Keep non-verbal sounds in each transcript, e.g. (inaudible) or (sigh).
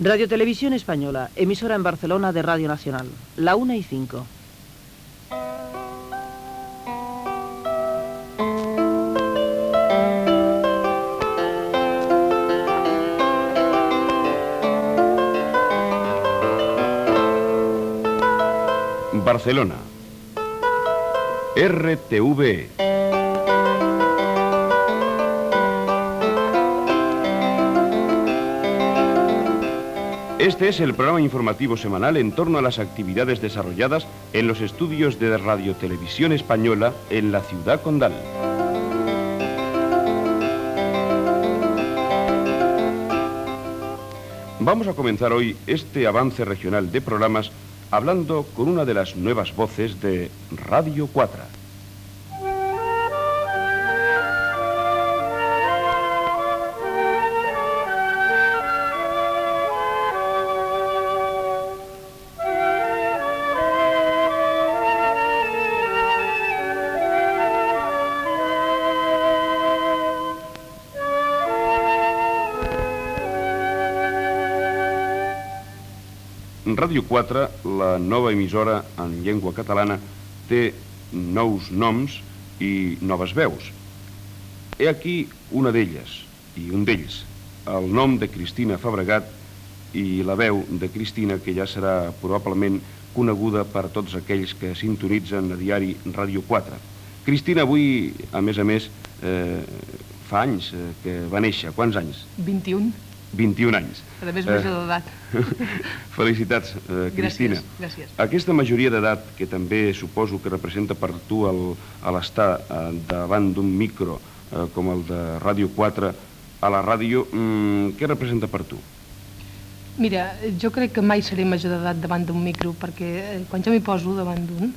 Radio Televisión Española, emisora en Barcelona de Radio Nacional, la 1 y 5. Barcelona. RTV. Este es el programa informativo semanal en torno a las actividades desarrolladas en los estudios de Radio Televisión Española en la ciudad condal. Vamos a comenzar hoy este avance regional de programas hablando con una de las nuevas voces de Radio 4. Ràdio 4, la nova emissora en llengua catalana, té nous noms i noves veus. He aquí una d'elles, i un d'ells, el nom de Cristina Fabregat i la veu de Cristina, que ja serà probablement coneguda per tots aquells que sintonitzen a diari Ràdio 4. Cristina avui, a més a més, eh, fa anys eh, que va néixer. Quants anys? 21. 21 anys. A més, major d'edat. (laughs) Felicitats, eh, Cristina. Gràcies, gràcies. Aquesta majoria d'edat, que també suposo que representa per tu l'estar eh, davant d'un micro eh, com el de Ràdio 4 a la ràdio, mm, què representa per tu? Mira, jo crec que mai seré major d'edat davant d'un micro, perquè eh, quan jo m'hi poso davant d'un,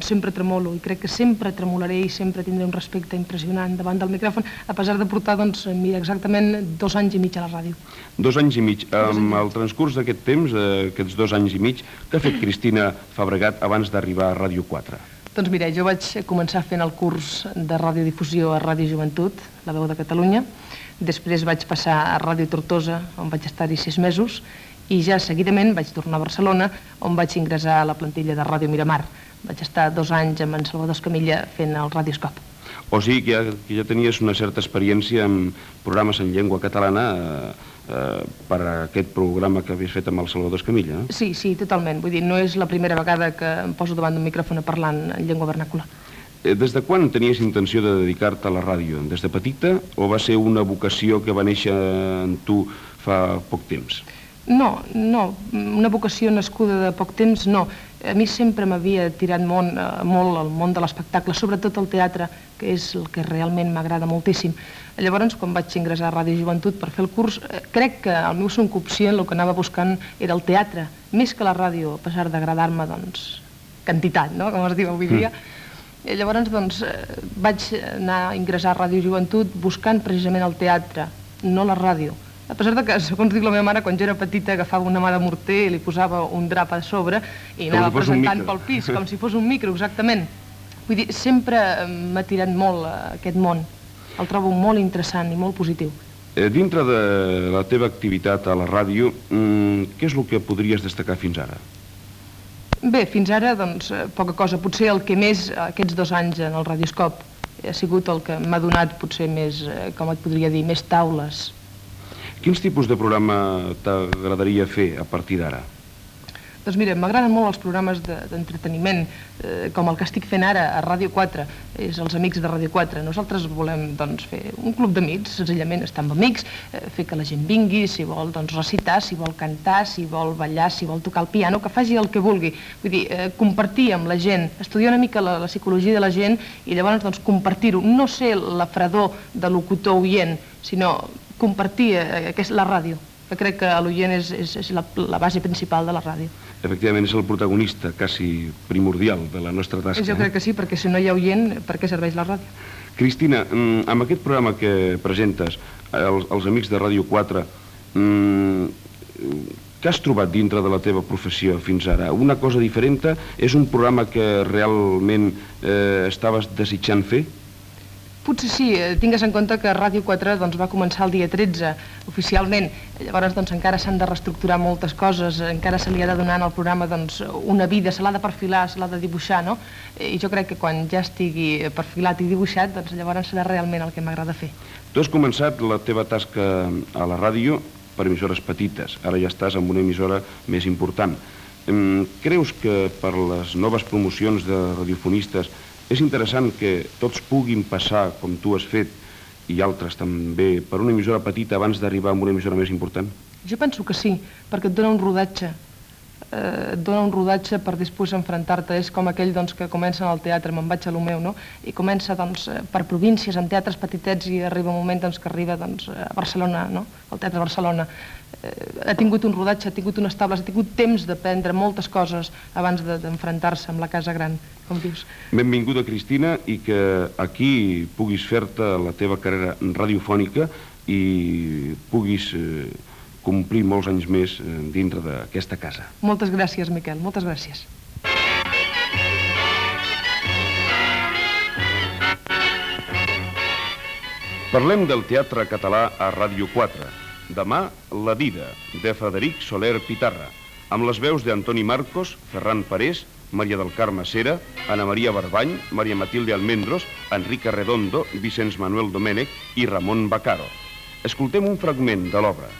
sempre tremolo i crec que sempre tremolaré i sempre tindré un respecte impressionant davant del micròfon, a pesar de portar doncs, mira, exactament dos anys i mig a la ràdio. Dos anys i mig. Amb el transcurs d'aquest temps, eh, aquests dos anys i mig, què ha fet Cristina Fabregat abans d'arribar a Ràdio 4? Doncs mira, jo vaig començar fent el curs de radiodifusió a Ràdio Joventut, la veu de Catalunya, després vaig passar a Ràdio Tortosa, on vaig estar-hi sis mesos, i ja seguidament vaig tornar a Barcelona, on vaig ingressar a la plantilla de Ràdio Miramar. Vaig estar dos anys amb en Salvador Escamilla fent el Radioscop. O sigui que ja, que ja tenies una certa experiència en programes en llengua catalana eh, eh, per a aquest programa que havies fet amb el Salvador Escamilla, no? Sí, sí, totalment. Vull dir, no és la primera vegada que em poso davant d'un micròfon parlant en llengua vernàcula. Eh, Des de quan tenies intenció de dedicar-te a la ràdio? Des de petita o va ser una vocació que va néixer en tu fa poc temps? No, no, una vocació nascuda de poc temps, no. A mi sempre m'havia tirat molt, eh, molt al món de l'espectacle, sobretot el teatre, que és el que realment m'agrada moltíssim. Llavors, quan vaig ingressar a Ràdio Joventut per fer el curs, eh, crec que el meu subconscient el que anava buscant era el teatre, més que la ràdio, a pesar d'agradar-me, doncs, quantitat, no?, com es diu avui dia. I llavors, doncs, eh, vaig anar a ingressar a Ràdio Joventut buscant precisament el teatre, no la ràdio. A pesar de que, segons diu la meva mare, quan jo era petita agafava una mà de morter i li posava un drap a sobre i Com anava si presentant pel pis, com si fos un (laughs) micro, exactament. Vull dir, sempre eh, m'ha tirat molt eh, aquest món. El trobo molt interessant i molt positiu. Eh, dintre de la teva activitat a la ràdio, mm, què és el que podries destacar fins ara? Bé, fins ara, doncs, poca cosa. Potser el que més, aquests dos anys en el radioscop, ha sigut el que m'ha donat potser més, com et podria dir, més taules. Quins tipus de programa t'agradaria fer a partir d'ara? Doncs mira, m'agraden molt els programes de- d'entreteniment, eh, com el que estic fent ara a Ràdio 4, és els Amics de Ràdio 4. Nosaltres volem doncs, fer un club d'amics, senzillament estar amb amics, eh, fer que la gent vingui, si vol doncs, recitar, si vol cantar, si vol ballar, si vol tocar el piano, que faci el que vulgui. Vull dir, eh, compartir amb la gent, estudiar una mica la, la psicologia de la gent i llavors doncs, compartir-ho. No ser la fredor de locutor oient, sinó compartir eh, aquest, la ràdio, que crec que l'oient és, és, és la, la base principal de la ràdio. Efectivament, és el protagonista quasi primordial de la nostra tasca. Jo eh? crec que sí, perquè si no hi ha oient, per què serveix la ràdio? Cristina, mm, amb aquest programa que presentes, els, els Amics de Ràdio 4, mm, què has trobat dintre de la teva professió fins ara? Una cosa diferent? És un programa que realment eh, estaves desitjant fer? Potser sí, eh, tingues en compte que Ràdio 4 doncs, va començar el dia 13, oficialment. Llavors doncs, encara s'han de reestructurar moltes coses, encara se li ha de donar al programa doncs, una vida, se l'ha de perfilar, se l'ha de dibuixar, no? I jo crec que quan ja estigui perfilat i dibuixat, doncs llavors serà realment el que m'agrada fer. Tu has començat la teva tasca a la ràdio per emissores petites, ara ja estàs en una emissora més important. Creus que per les noves promocions de radiofonistes és interessant que tots puguin passar, com tu has fet, i altres també, per una emissora petita abans d'arribar a una emissora més important? Jo penso que sí, perquè et dona un rodatge. Eh, dona un rodatge per després enfrontar-te. És com aquell doncs, que comença al teatre, me'n vaig a lo meu, no? I comença doncs, eh, per províncies, en teatres petitets, i arriba un moment doncs, que arriba doncs, a Barcelona, no? al Teatre de Barcelona eh, ha tingut un rodatge, ha tingut unes tables, ha tingut temps d'aprendre moltes coses abans d'enfrontar-se amb la casa gran, com dius. Benvinguda, Cristina, i que aquí puguis fer-te la teva carrera radiofònica i puguis eh, complir molts anys més eh, dintre d'aquesta casa. Moltes gràcies, Miquel, moltes gràcies. Parlem del teatre català a Ràdio 4. Demà, La Dida, de Frederic Soler Pitarra, amb les veus d'Antoni Marcos, Ferran Parés, Maria del Carme Cera, Ana Maria Barbany, Maria Matilde Almendros, Enrique Redondo, Vicenç Manuel Domènech i Ramon Bacaro. Escoltem un fragment de l'obra.